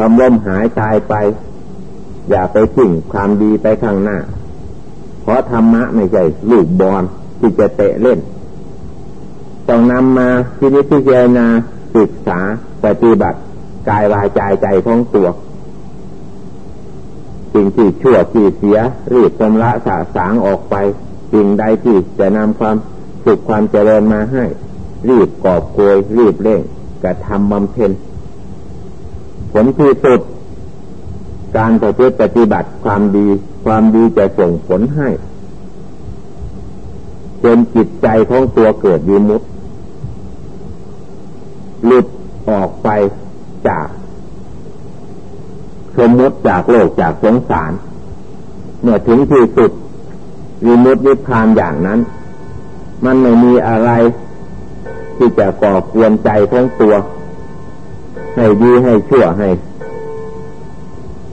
ความล้มหายตายไป อย่าไปทิ้งความดีไปข้างหน้า เพราะธรรมะไม่ใช่ลูกบอลที่จะเตะเล่น ต้องนำมาที่นิพพิจารณาศึกษาปฏิบัติกายวาจาใจของตัวสิ่งที่ชั่วที่เสียรีบชำระสาสางออกไป สิ่งใดที่จะนำความสุขความเจริญมาให้ รีบกอบโกยรีบเร่งกระทำบำเพ็ญ ลที่สุด การประพฤติปฏิบัติความดี ความดีจะส่งผลให้จนจิตใจของตัวเกิดวิมุตติหลุดออกไปจากสมมติจากโลกจากสงสาร เมื่อถึงที่สุดวิมุตตินิพพานอย่างนั้น มันไม่มีอะไรที่จะก่อกวนใจของตัว ให้ดีให้ชั่วให้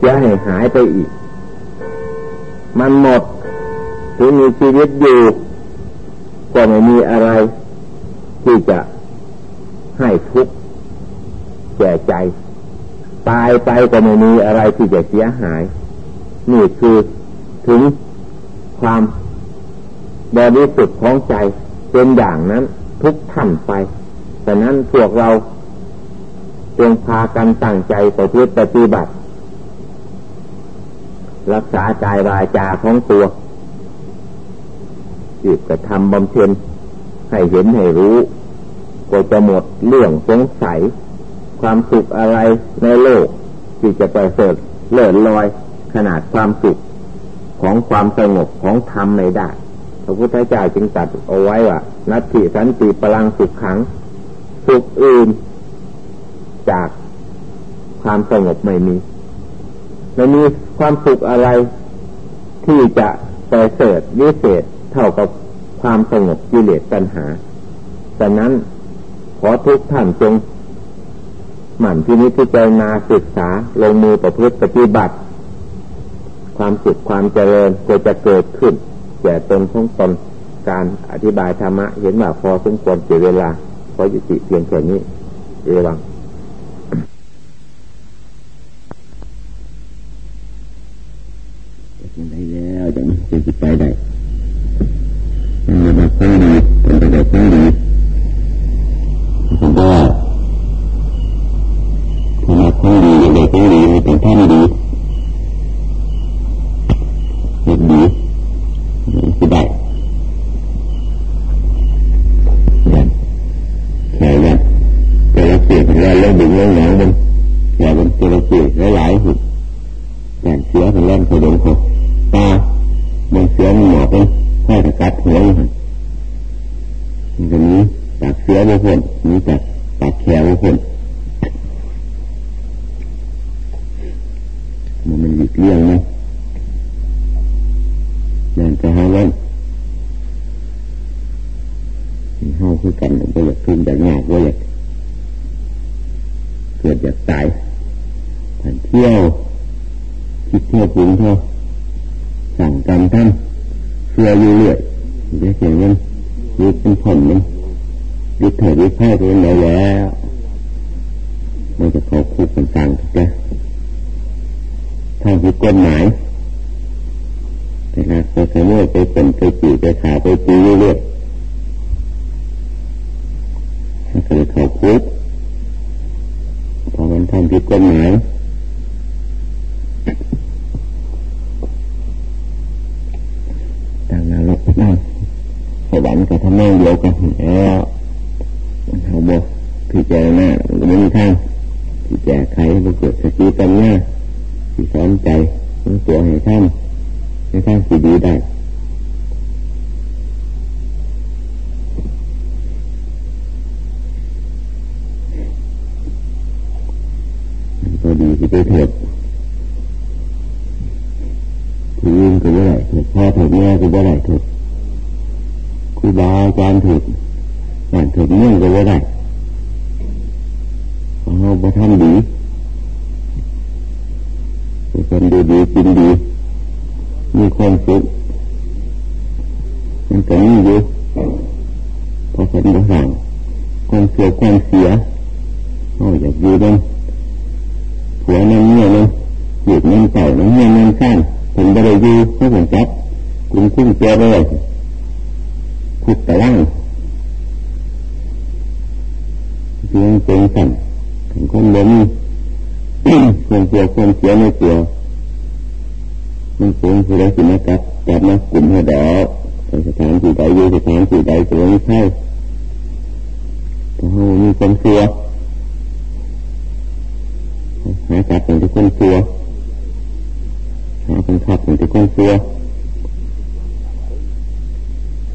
จะให้หายไปอีก มันหมดถึงมีชีวิตอยู่ก็ไม่มีอะไร ที่จะให้ทุกข์แก่ใจ ตายไปก็ไม่มีอะไรที่จะเสียหาย นี่คือถึงความบริสุทธิ์ของใจเป็นอย่างนั้นทุกท่านไปแต่นั้นพวกเรา จงพากันตั้งใจประพฤติปฏิบัติ รักษากายวาจาของตัวจิตจะทำบำเพ็ญให้เห็นให้รู้ก็จะหมดเรื่องสงสัย ความสุขอะไรในโลก ที่จะไปเสดเลื่อนลอย ขนาดความสุขของความสงบของธรรมไม่ได้พระพุทธเจ้าจึงตัดเอาไว้ว่านัตถิสันติพลังสุขขัง สุขอื่น จากความสงบไม่มีไม่มีความสุขอะไรที่จะไปเสดวิเศษเท่ากับความสงบกิเลสปัญหาดังนั้นขอทุกท่านจงหมั่นที่นี้ที่เจนาศึกษาลงมือประพฤติปฏิบัติ ความสุขความเจริญก็จะเกิดขึ้นแก่ตนของตนการอธิบายธรรมะ เห็นว่าพอสมควรเสียเวลา พอยุติเพียงแค่นี้เอวังได้แล้ว จะจะจิตใจได้ในระดับความดีเป็นระดับความดีผมก็ของดีอย่างใดของดีให้เป็นท่านดีเด็กดีสิได้แค่นั้นแต่ละเสียงแล้วเล่นดึงเล่นหนังมันแค่มันแต่ละเสียงหลายๆหุ่นแต่เสียเป็นเล่นเขาดงเขาตามันเสียมันหมอบเลยให้แต่กัดหัวมันมันก็นี้จากเสียไม่พ้นนี้จากจากแขวไม่พ้นมันหลีกเลี่ยงนะนั่นจะหาว่าเฮาคือกันก็อยากขึ้นอยากงากก็อยากเกิดอยากตายผ่านเที่ยวคิดเที่ยวปรุงเที่ยวสั่งกรรมท่านเชื่ออยู่เรื่อยจะเสียงมันยึดเป็นผลมันยึดเถิดยึดไพ่ไปไหนแล้วมันจะเข้าคุกต่างๆถูกไหมทางผิดกฎหมายไปหักไปขโมยไปเป็นไปจีไปขาไปตีเรื่อยๆถ้าเกิดเขาคุกพอมันทำผิดกฎหมายต่างนรกนั่งส วรรค์กับทำแม่เดียวกันแล้วเขาบอกพิจารณาไม่มีทางที่แก้ไขมันเกิดสติปัญญาที่สอนใจของตัวให้ท่านให้ท่านสีดีได้ก็ดีที่ไปเถิดที่ยืนก็ไม่ได้เถิดพ่อเถิดแม่ก็ไม่ได้เถิดครูบาอาจารย์เถิดงานเถิดเมื่อก็ไม่ได้เราไปทำดีคนดีดีกินดี มีความสุขมันก็มีอยู่พอคนบห่างความเสียความเสียโอ้อยากอยู่นั่น หัวนั่นเนี่ยนั่นหยุดนั่นเต่านั่นเนี่ยนั่นข้างผมบริยูให้ผมจับคุณคุ้มเจอเลยคุดแต่ล่างเพียงเป็นสั่นถึงคนล้มคนเสียคนเสียในตัวมันคงคือได้สินะครับจับมากลุ่มหัวดอกสถานที่ใดอยู่สถานที่ใดตัวไม่ใช่แต่เรามีคนเสีย หาจับเป็นที่คนเสียหาคนขับเป็นที่คนเสีย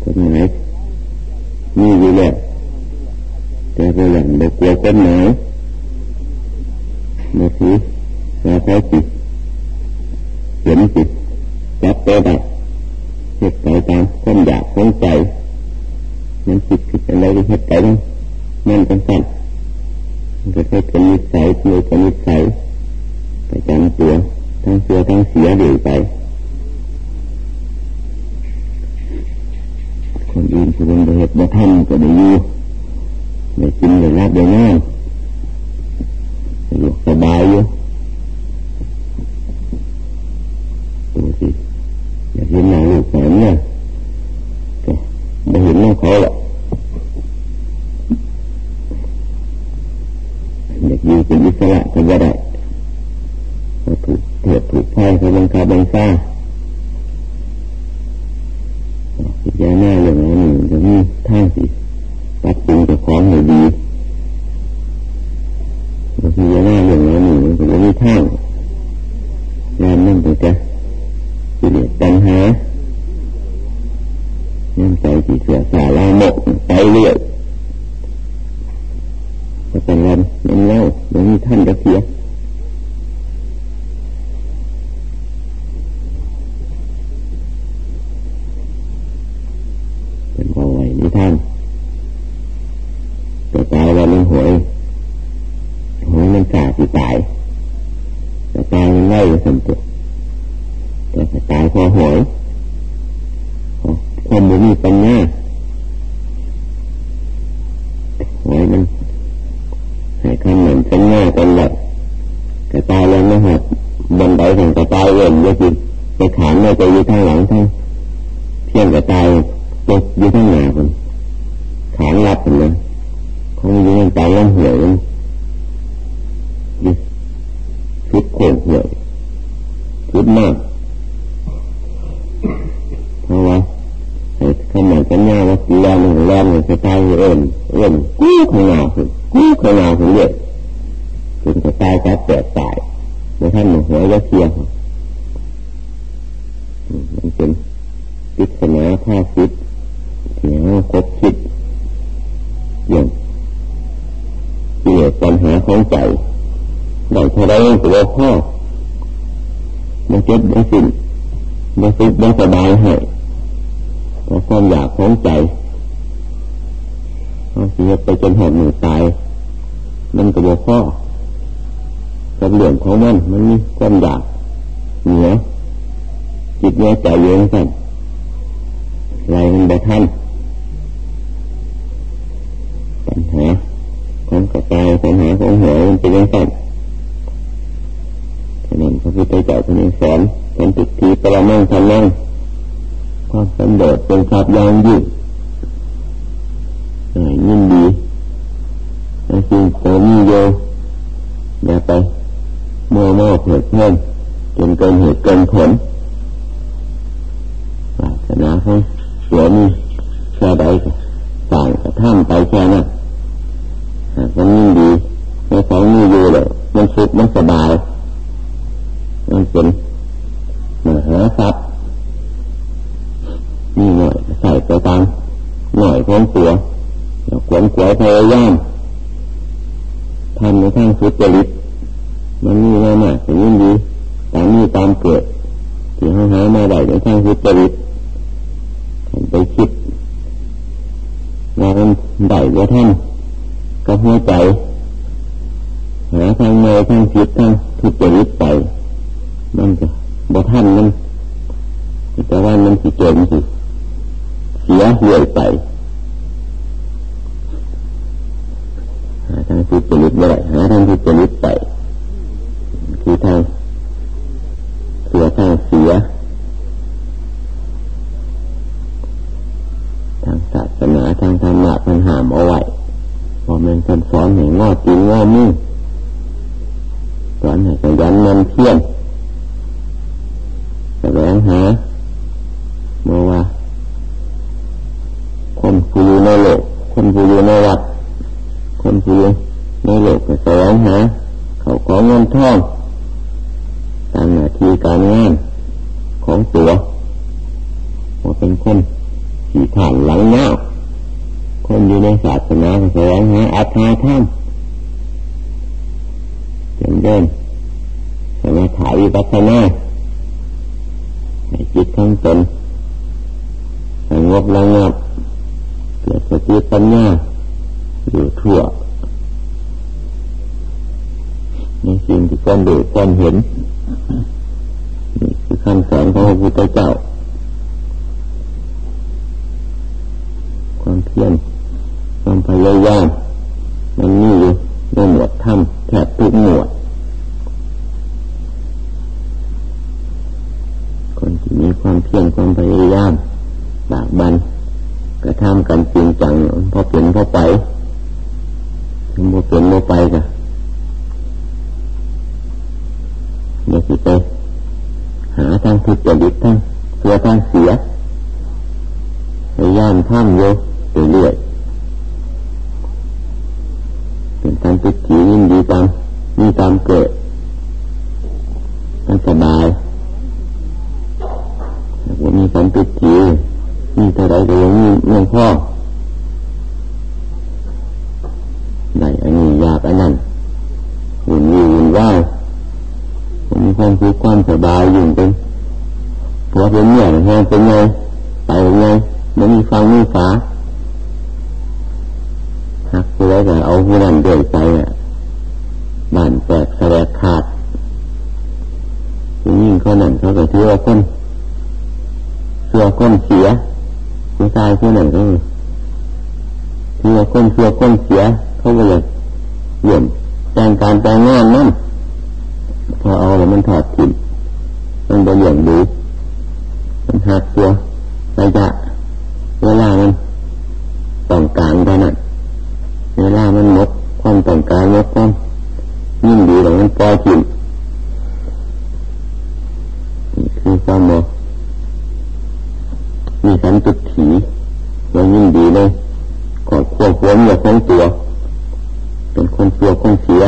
กฎหมายมีอยู่แล้วแต่ก็อย่างเด็กกลัวกฎหมายมาถือมาใช้จิตเห็นจิตจับตัวได้เหตุใจตามความอยากของใจมันจิตผิดอะไรที่เหตุใจนั้นนั่นเป็นสั้น มันก็เป็นนิสัยมือเป็นนิสัยประจำตัวทั้งเสียทั้งเสียเดือไป คนอื่นคนเป็นเหตุบ่ทำก็ได้อยู่ได้กินได้รับได้นอนสบายอยู่ดูสิอยากเห็นหน้าลูกแม่เนี่ยก็ไม่เห็นหน้าเขาหรอกอยากอยู่เป็นอิสระก็ไม่ได้ถูกเถิดถูกไพ่เขาบังคับบังคับพิจารณาอย่างนั้นจะมีทางสิตัดสินกับของให้ดีพิจารณาอย่างนั้นจะมีทางงานนั่นเป็นจะกิเลสตัณหา นั่นใจที่เสียสาลาโมกไปเรื่อยก็เป็นเงินมันเล่ามันมีท่านจะเสียเป็นเอาไว้นิท่านแต่ตายวันนึงหวยหวยมันขาดที่ตายแต่ตายมันไล่สันตัวแต่ตายพอหวยความบุมีปัญญาหวยมันให้คำเหมือนปัญญาเป็นแบบกระตายแล้วนะครับบนไดแห่งกระตายเอ็นเยอะจริงไปขานไม่ไปอยู่ทางหลังทั้งเพียงกระตายไปอยู่ทางหน้าคนขานรับกันเลยคงอยู่ในใจล้มเหวยคิดโขงเหวยคิดมากเพราะว่าขนาดกันหน้าว่าแรงหนึ่งแรงหนึ่งจะตายเอ็นเอ็นกู้ขนาดคือกู้ขนาดคือเยอะจนจะตายจะแตกตายในท่านหนึ่งหัวยะเทียมมันเป็นปิศนาท่าคิดที่เราคบคิดอย่างเกี่ยวปัญหาของใจ ได้เท่าไรตัวพ่อมาเจ็บมาสิ้นมาสุขมาสบายให้เพราะความอยากของใจเอาเสียไปจนหอดมือตาย มันก็บอกพ่อกับเรื่องของมันมันมีความอยากเหนือจิตเนื้อใจเยอะกันไรมันไปทันปัญหาของกระจายปัญหาของหัวมันเป็นยังไง นั้นพระพุทธเจ้าท่านสอนเป็นติดทีประมังทำนั่งความสำเร็จเป็นทรัพย์ยางยืดยินดีในสิ่งโสมีโยอย่าไปมัวเมาเผิดเพลินจนเกินเหตุเกินผลศาสนาเขาเสียมีแค่ใดสั่งกระท่ำไปแค่นั้นมันยิ่งดีในของมีอยู่เลยมันสุขมันสบาย มันเป็นมหาทรัพย์มีหน่อยใส่ไปตามหน่อยของตัวขวนขวายพยายามทำในทางสุจริตมันมีมามากถึงยิ่งดีตามมีตามเกิดที่เขาหามาได้ในทางสุจริตไปคิดงานได้ว่าท่านก็หัวใจหาทางในทางคิดทางทุจริตไป มันจะบ่ท่านมันแต่ว่ามันสิเกิดมันสิเสียเรื่อยไปหาทางทุจริตไม่ได้หาทางทุจริตไป นมันเพียรแสวงหาเมื่อว่า คนผู้อยู่ในโลกคนผู้อยู่ในวัดคนผู้อยู่ในโลกก็แสวงหาเขาขอเงินทองตามหน้าที่การงานของตัวว่าเป็นคนขี่ผ่านหลังเงาคนอยู่ในศาสนาแสวงหาอาภาธรรมเป็นเดินสมาถาวิปัสนาให้จิตทั้งตนสงบระงับเกิดสติปัญญาอยู่ทั่ว ในสิ่งที่ควรดูควรเห็นนี่คือคำสอนของพระพุทธเจ้า ความเพียรความพยายามมันมีอยู่ในหมวดธรรมแทบทุกหมวดคนที่มีความเพียรความพยายามบากบันกระทำกันจริงจังพอเปลี่ยนพอไปถึงพอเปลี่ยนพอไปกันอย่าสิไปหา ทุจริตทั้งเสียทั้งเสียพยายามทำเยอะเรื่อยเป็นการติดขียินดีตามมีตามเกิดมันสบายว่ามีความติดขีมีเท่าไรก็ยังมีเงินพ่อไหนอันนี้ยากอันนั้นหุ่นวีหุ่นว่ายมีความสุขความสบายอยู่เป็นพอเป็น เนี่ยแห้งเป็นไงไปไงไม่มีฟังมีฝาหักผู้ใดก็เอาผู้นั้นเดือยใจอะบ้านแตกแสลกขาดยิ่งเขาหนังเขาก็ถือว่าคนเชื่อคนเสียผู้ชายผู้นั้นก็ถือว่าคนเชื่อคนเสีย เขาก็เลยเหยี่ยมแต่งการแต่งงานนั่นพอเอาแล้วมันถอดถิ่นมันไปเหลี่ยมดู มันหักตัวระยะเวลามันต้องการเท่านั้นเวลามันหมดความต้องการหมดความยิ่งดีแล้วมันปล่อยถิ่นนี่คือความโมมีสันตุถีแล้วยิ่งดีเลยก็ควบคุมอย่าของตัว เป็นคนตัวคนเสีย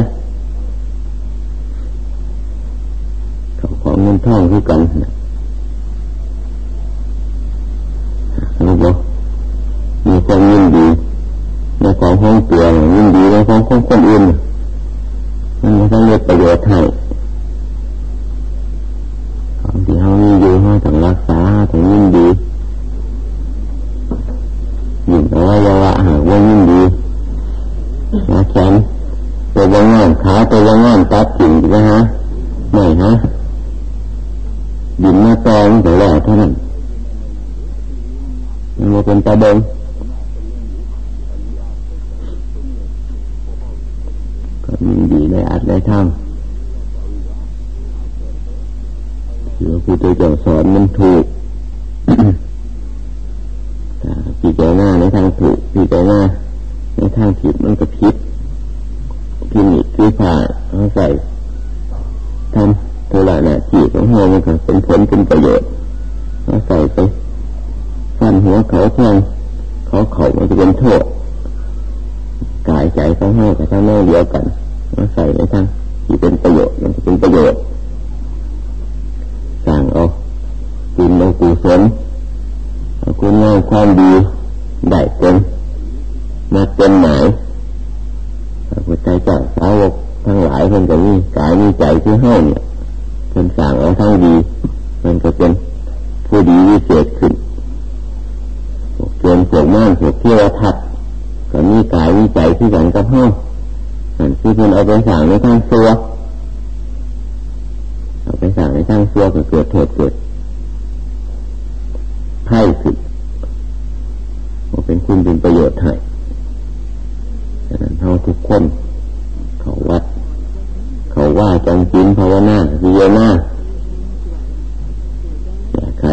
เขาของเงินทองคือกัน รู้ปะมีความยินดีในของห้องเตียงยินดีในของของคนอื่นมันไม่ต้องเรียกประโยชน์ให้ของที่เขามีอยู่เขาต้องรักษาต้องยินดียิ่งอวัยวะหากว่ายินดีนะแขนตัวบางงานขาตัวบางงานตัดกิ่งนะฮะไม่ฮะดินมาตองแต่แล้วเท่านั้น มันเป็นตาเดิงก็มีดีในอัดในทำเสือผู้เจ้าสอนมันถูกพิจารณาในทางถูกพิจารณาในทางผิดมันก็ผิดพินิจพิพาเอาใส่ทำตัวละนาทีของหัวมันก็เป็นผลเป็นประโยชน์เอาใส่ไป นหัวเขาแทงเขาเขาจะเป็นโทษกายใจของหัวกับทั้งนอกเดียวกันเอาใส่ในทางที่เป็นประโยชน์มันจะเป็นประโยชน์สั่งเอากินเอากุศลคุณงามความดีได้เป็นมาเป็นหมายพระพุทธเจ้าสาวกทั้งหลายเพิ่นก็มีกายมีใจที่ให้เนี่ยเพิ่นสั่งเอาทั้งดี มันก็เป็นผู้ดีวิเศษขึ้น เกณฑ์พวกม่านพวกเทวทัตก็มีกายมีใจที่สันกับห้องนั่นที่เป็นเอาไปสั่งในทางซัวเอาไปสั่งในทางซัวก็เกิดโทษเกิดไพ่ขึ้นว่าเป็นคุณเป็นประโยชน์ให้ดังนั้นเราทุกคน เขาวัด เขาว่าจังจินภาวนาพิจารณาแก้ไข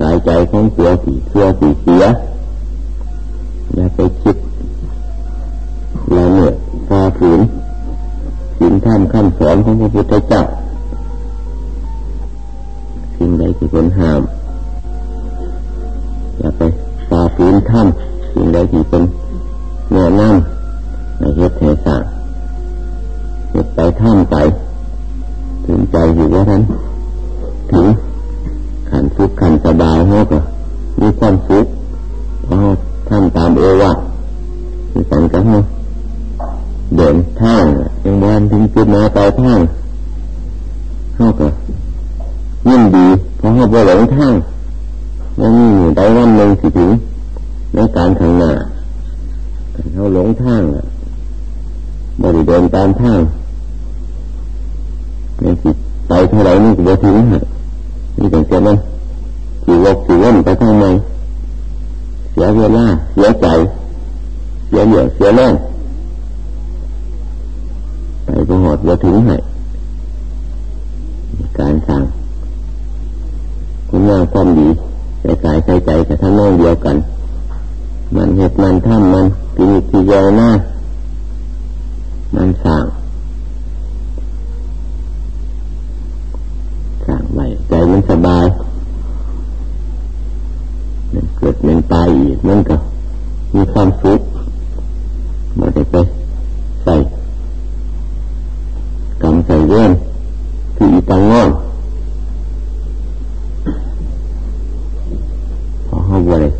กายใจของตัวสี เชื่อสีเสีย อย่าไปคิดละเมื่อฟาฝืนสีศีลธรรมคำสอนของพระพุทธเจ้าสิ่งใดที่เป็นห้าม อย่าไปตาศีลธรรมสิ่งใดที่เป็นแนะนำในเหตุเหตุสั่งเหตุไปท่ามไป ถึงใจอยู่ว่าท่านถึงขันสุขขันสบายเขาก็ มีความสุขเพราะท่านตามเอวะมีการกับเขาเดินทางยังวันถึงจุดหมายปลายทางเข้าก็ยิ่งดีเพราะเขาไปหลงทางแล้วมีอยู่ได้วันหนึ่งสิถึงในการข้างหน้าเขาหลงทางบริเดินตามทางในจิตไปเท่าไรนี่ก็ถึงฮะนี่แต่เจ้ามัน ขี่วกขี่วนไปทางไหนเสียเวลาเสียใจเสียเหนื่อยเสียแรงไปก็หอดว่าถึงให้การสั่งคุณงามความดีใส่กายใส่ใจกับท่านน้องเดียวกัน มันเหตุมันทำมันกินทีเยวหน้ามันสั่งสั่งไว้ใจมันสบายมันเกิดมันตายอีกมันก็มีความสุขมันจะไปใส่กำใส่เว้นที่อีตังงอนพอเขาบริ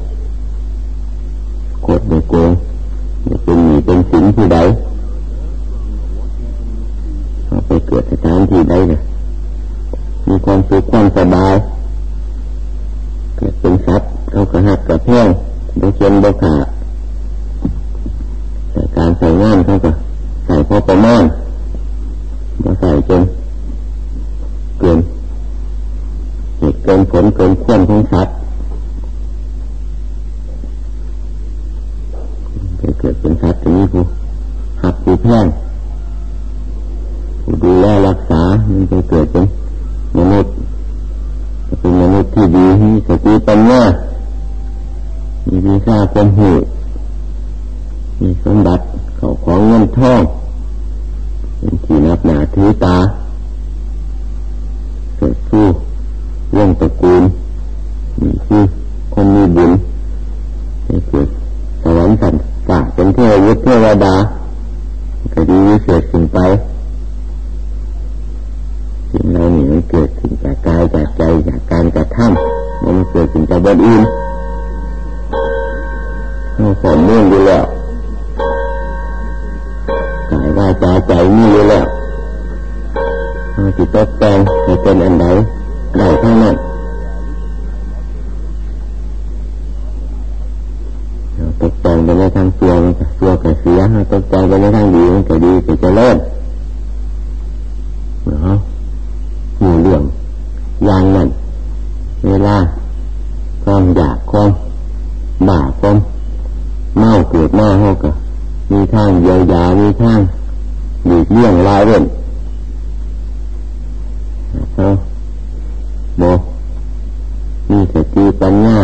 กดในโกงเป็นหนีเป็นสินที่ใดเขาไปเกิดสถานที่ใดเนี่ยมีความสุขความสบายเกิดเป็นสัตว์เขากระหักกระเพียงโดยเช่นโดยขาแต่การใส่งานเขาก็ใส่พอประมาณมาใส่จนเกินเหตุเกินผลเกินควรของสัตว์เกิดเป็นสัตว์จะมีผู้หักผู้แพงผู้ดูแลรักษามันจะเกิดเป็นมนุษย์จะเป็นมนุษย์ที่ดีมีสติปัญญามีวิชาความหูมีสมบัติเขาของเงินทองเป็นที่นับหนาถือตาเกิดสู้เรื่องตระกูลมีคือคนมี บุญให้เกิดสวรรค์สันฝากเป็นเทวุฒิเทวดาก็ดีวิเศษสิ่งไปสิ่งเหล่านี้มันเกิดขึ้นจากกายจากใจจากการกระทำมันเกิดขึ้นจากบนอื่นเราสอนเนื่องอยู่แล้วกายวาจาใจมีอยู่แล้วเราจิตตกแต่งให้เป็นอันใดได้ทั้งนั้นตกแต่งไปในทางตัวมันจะ ให้ตกแต่งไปในทางดีมันก็ดีก็จะเลิศเนาะมีเรื่องอย่างนั้นเวลาความอยากความบาความเมาเกิดมาเขาก็มีทางเยียวยามีทางหลีกเลี่ยงลายเว้นเขาโมมีสติปัญญา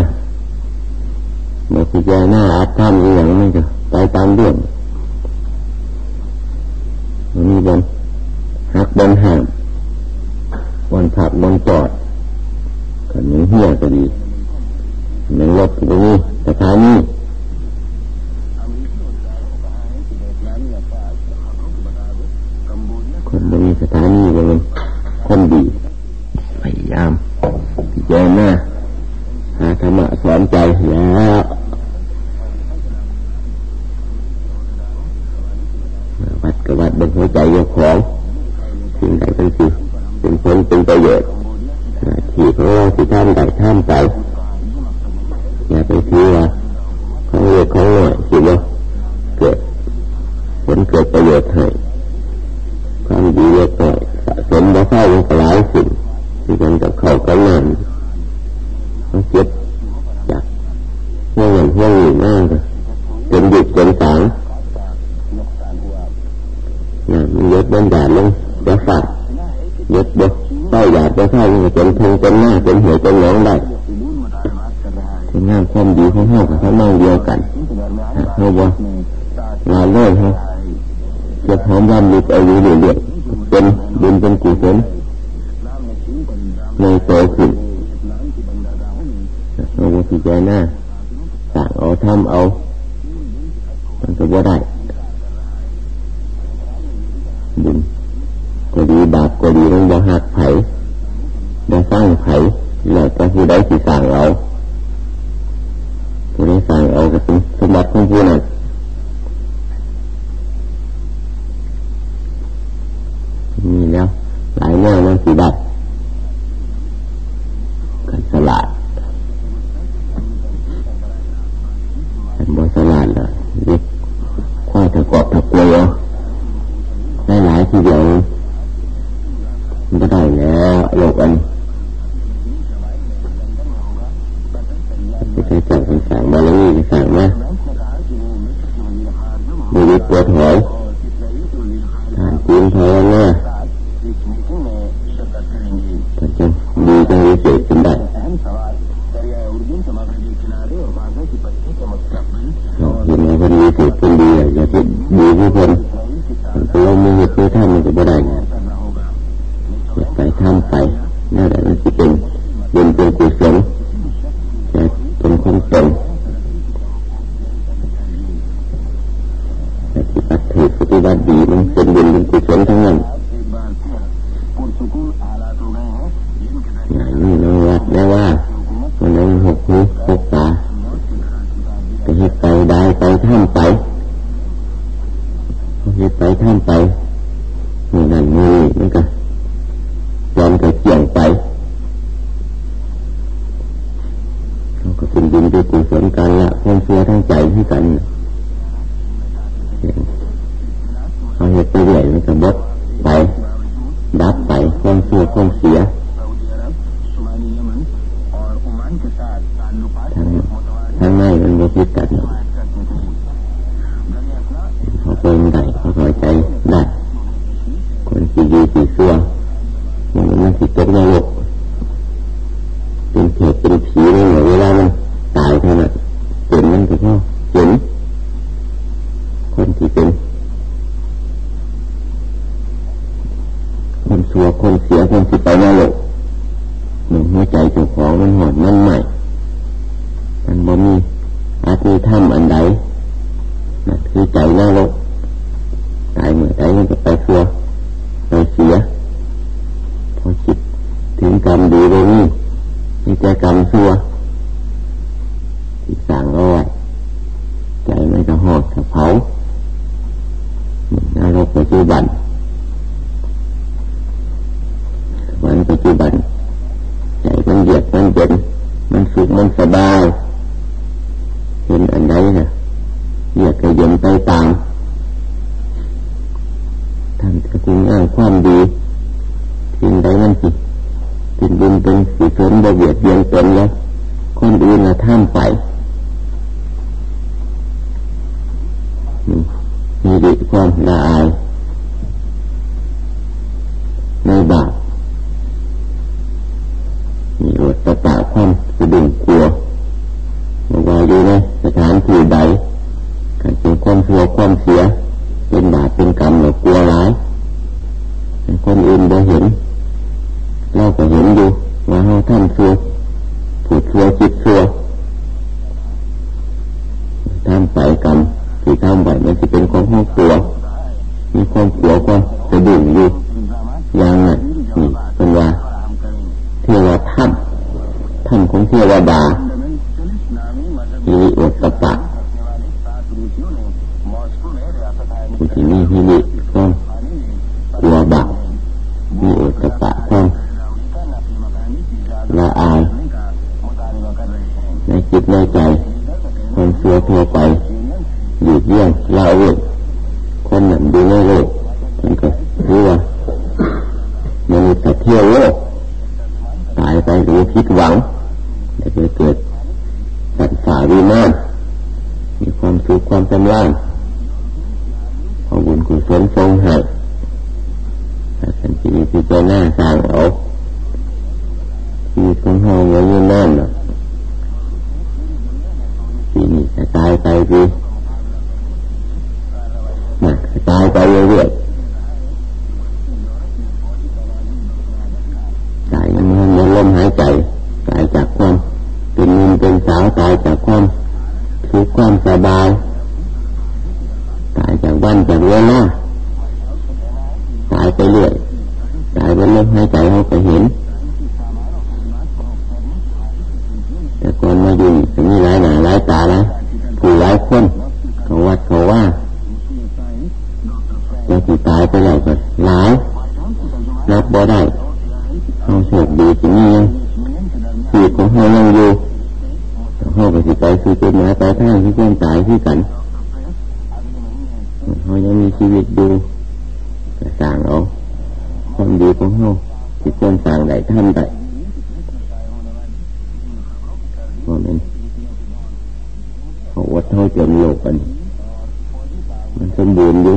เมื่อพิจารณาอาจทำอย่างนี้ก็ไปตามเรื่องมีบนหักบนห่างบนผักบนจอดกันยังเหี้ยก็ดียังรถก็มีสถานีคนมีสถานีเป็นคน ดี ของผู้นั้น เห็นอันใดนะอยากระเย็นไปตามทำานจะกุงอ้างความดีสิ่งใดมันสิสิ่งบุญเป็นสิ่งสมบเบียดเบียนตนแล้วคนอื่นนะท่ามไปมีดีความละอาย 一王。 ตายที่กันเขายังมีชีวิตอยู่สั่งเอาความดีของเขาที่ควรสั่งได้ทำได้ว่ามันเขาวัดเท่าจนโลกกัน มันสมบูรณ์อยู่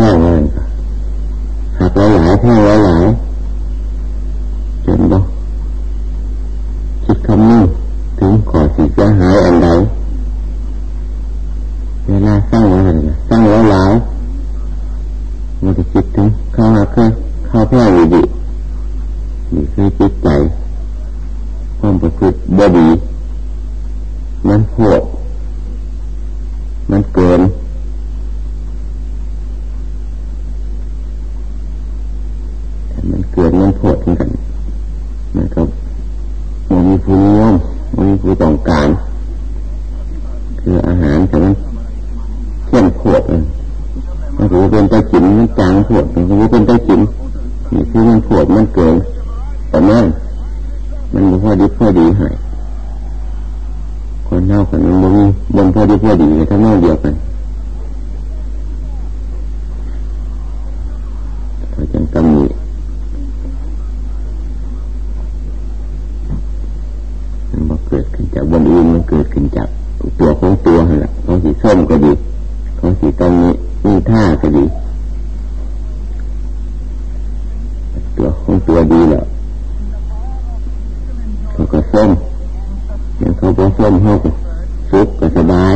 ง่ายๆหากหลายเท่านแล้ ส้นอย่างเขาเป็ส้นให้ก็สุขก็สบาย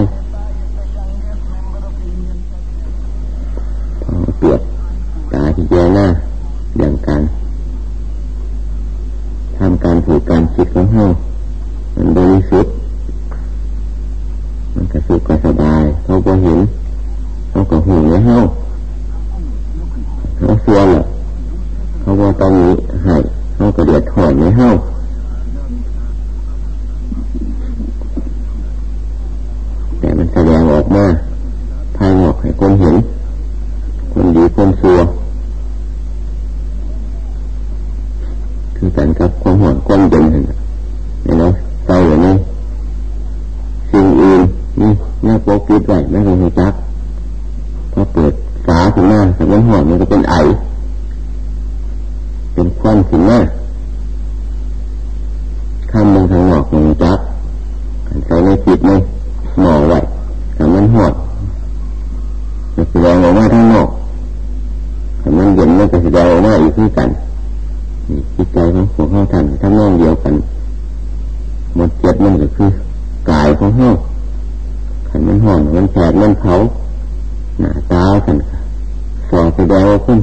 บ่เอาคน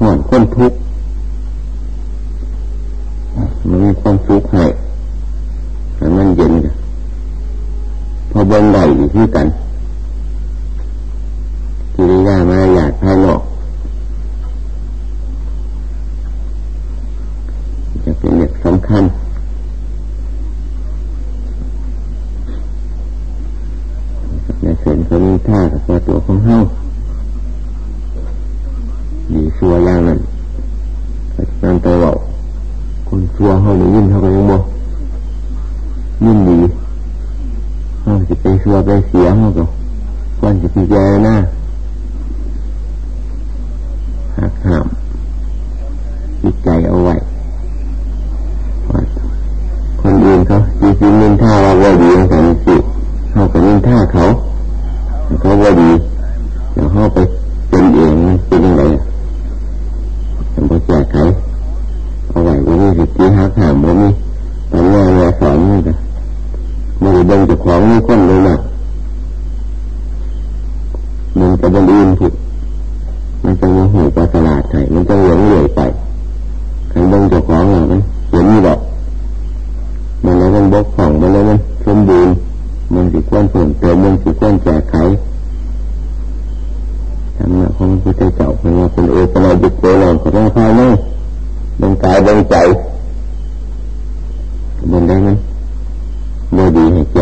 ห่อนคนทุกข์มันมีความสุขให้มันเย็นพอเบิ่งไหลอีกที่กัน มับกพร่องไปเแล้วมัสมบูรณ์มันสิควรเพิ่มเติมมันสิควรแก้ไขทำรมะของพระพุเจ้าเป็นว่าเป็นเอตนาบุคคลหลอนของภายในางกายบนใจบนได้ไหมได้ดีให้แก่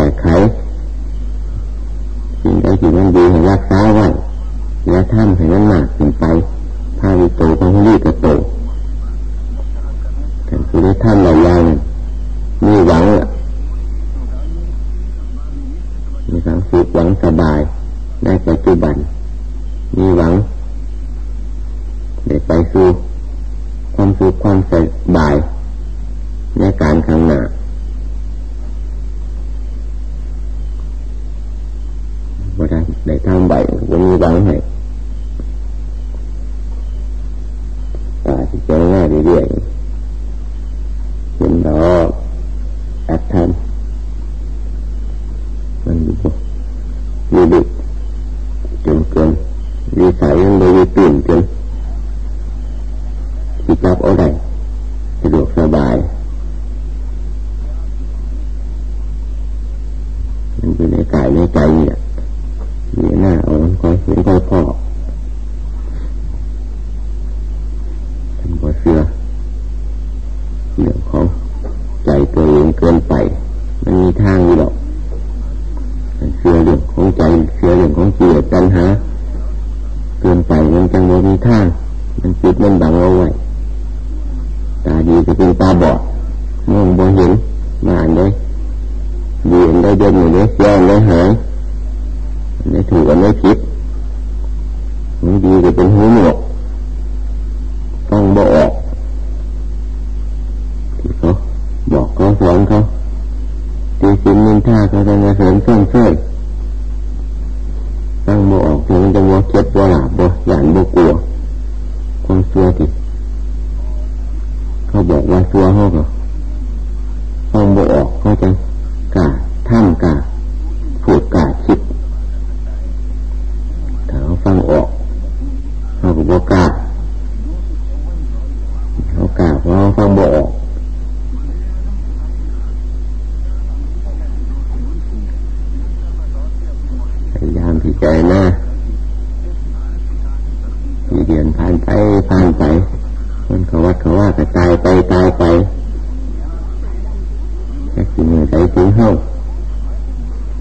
สิเมื่อใดสิเฮา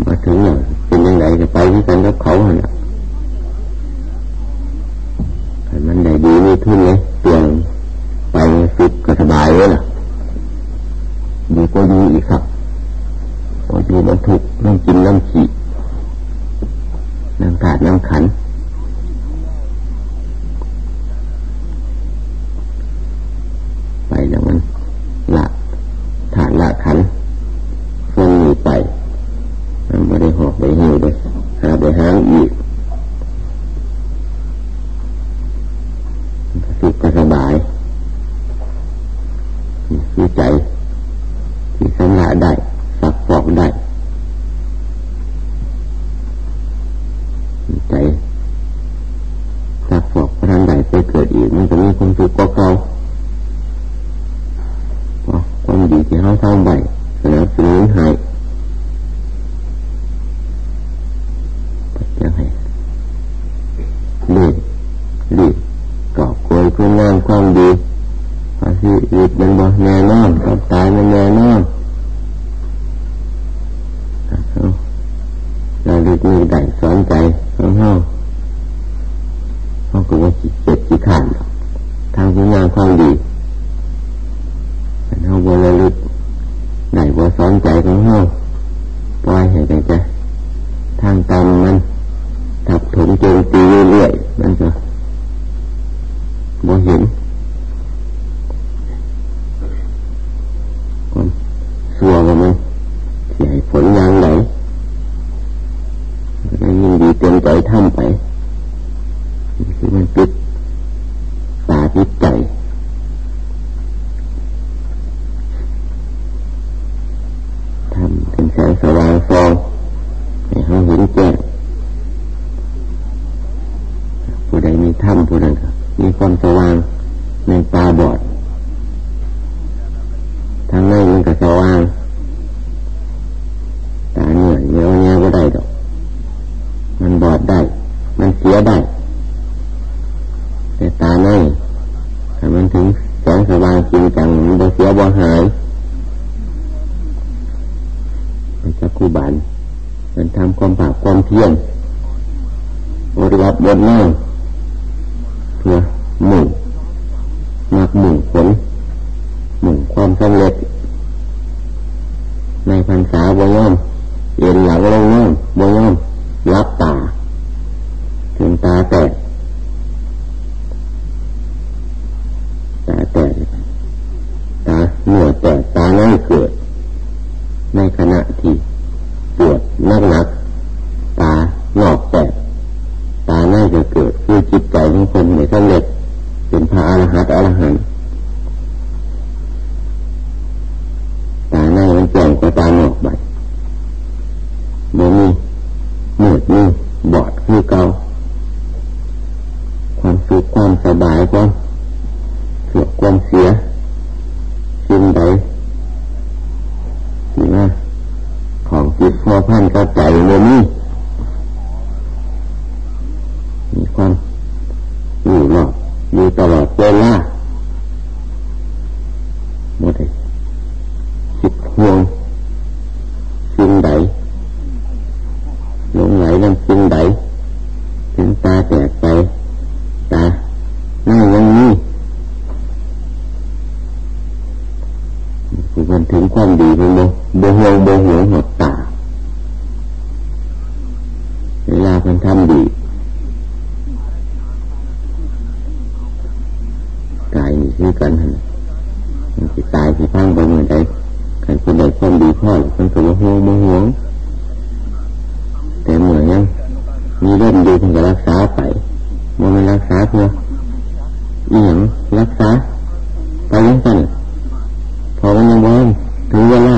มาถึงแล้วเป็นยังไงก็ไปที่กันกับเขาเนี่ยมันได้ดีมีทุนเลย เมันก็ว่าเจ็บที่ข้านทางคุณงามความดีแต่เขาบริลึกไหนว่าสอนใจของเรา พียรปฏิบัติบนหน้าเพื่อมุ่งนักมุ่งผลมุ่งความสำเร็จในพรรษาือกันมันสิตายสิพังไปเมื่อใดกันคุณได้ความดีพ่อคนถือว่าห่วงบ่ห่วแต่เหมือนยังมีเล่นดีถึงจะรักษาไปมันไม่รักษาเพื่ออีหยังรักษาไปยังกันพอมันยังว่างถึงเวลา